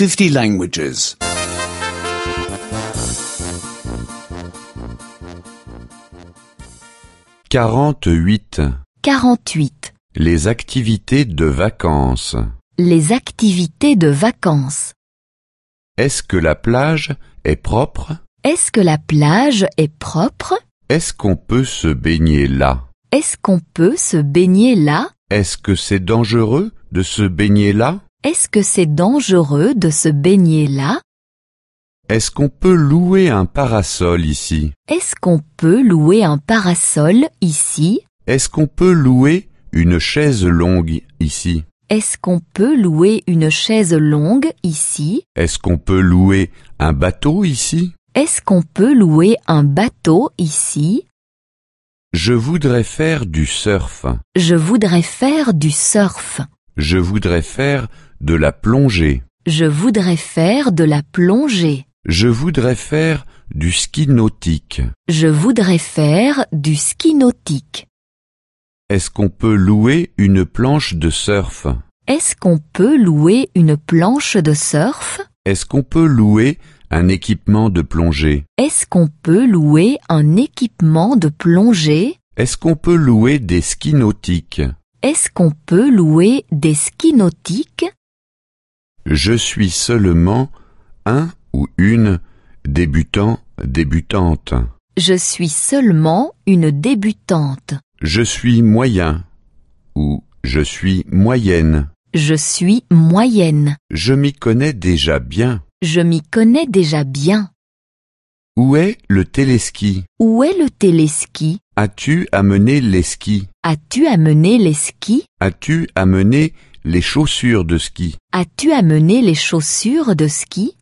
50 languages. 48. 48. Les activités de vacances. Les activités de vacances. Est-ce que la plage est propre? Est-ce que la plage est propre? Est-ce qu'on peut se baigner là? Est-ce qu'on peut se baigner là? Est-ce que c'est dangereux de se baigner là? Est-ce que c'est dangereux de se baigner là? Est-ce qu'on peut louer un parasol ici? Est-ce qu'on peut louer un parasol ici? Est-ce qu'on peut louer une chaise longue ici? Est-ce qu'on peut louer une chaise longue ici? Est-ce qu'on peut louer un bateau ici? Est-ce qu'on peut louer un bateau ici? Je voudrais faire du surf. Je voudrais faire du surf. Je voudrais faire de la plongée. Je voudrais faire de la plongée. Je voudrais faire du ski nautique. Je voudrais faire du ski nautique. Est-ce qu'on peut louer une planche de surf? Est-ce qu'on peut louer une planche de surf? Est-ce qu'on peut louer un équipement de plongée? Est-ce qu'on peut louer un équipement de plongée? Est-ce qu'on peut louer des skis nautiques? Est-ce qu'on peut louer des skis nautiques? Je suis seulement un ou une débutant débutante. Je suis seulement une débutante. Je suis moyen ou je suis moyenne. Je suis moyenne. Je m'y connais déjà bien. Je m'y connais déjà bien. Où est le téléski? Où est le téléski? As-tu amené les skis? As-tu amené les skis? As-tu amené les chaussures de ski. As-tu amené les chaussures de ski?